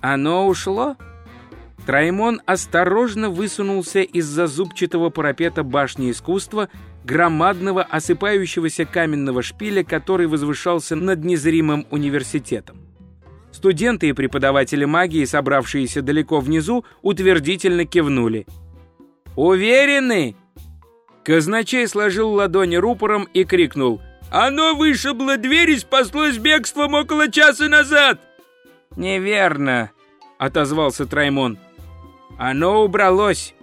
Оно ушло? Траймон осторожно высунулся из-за зубчатого парапета башни искусства, громадного осыпающегося каменного шпиля, который возвышался над незримым университетом. Студенты и преподаватели магии, собравшиеся далеко внизу, утвердительно кивнули. «Уверены?» Казначей сложил ладони рупором и крикнул. «Оно вышибло дверь и спаслось бегством около часа назад!» «Неверно», — отозвался Траймон. «Оно убралось.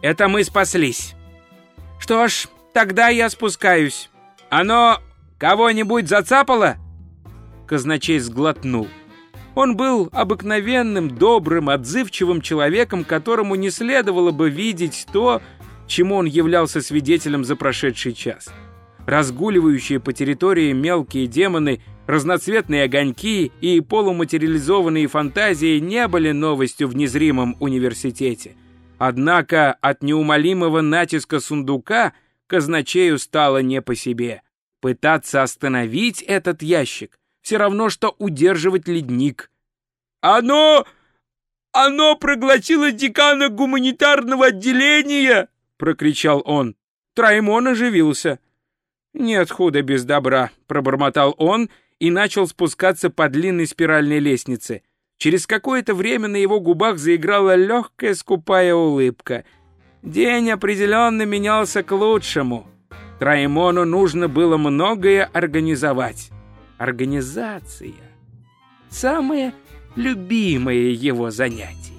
Это мы спаслись». «Что ж, тогда я спускаюсь. Оно кого-нибудь зацапало?» Казначей сглотнул. Он был обыкновенным, добрым, отзывчивым человеком, которому не следовало бы видеть то, чему он являлся свидетелем за прошедший час. Разгуливающие по территории мелкие демоны, разноцветные огоньки и полуматериализованные фантазии не были новостью в незримом университете. Однако от неумолимого натиска сундука казначею стало не по себе. Пытаться остановить этот ящик все равно, что удерживать ледник. «Оно... оно проглотило декана гуманитарного отделения!» — прокричал он. Траймон оживился. «Нет худа без добра», — пробормотал он и начал спускаться по длинной спиральной лестнице. Через какое-то время на его губах заиграла легкая скупая улыбка. День определенно менялся к лучшему. Траймону нужно было многое организовать. Организация — самое любимое его занятие.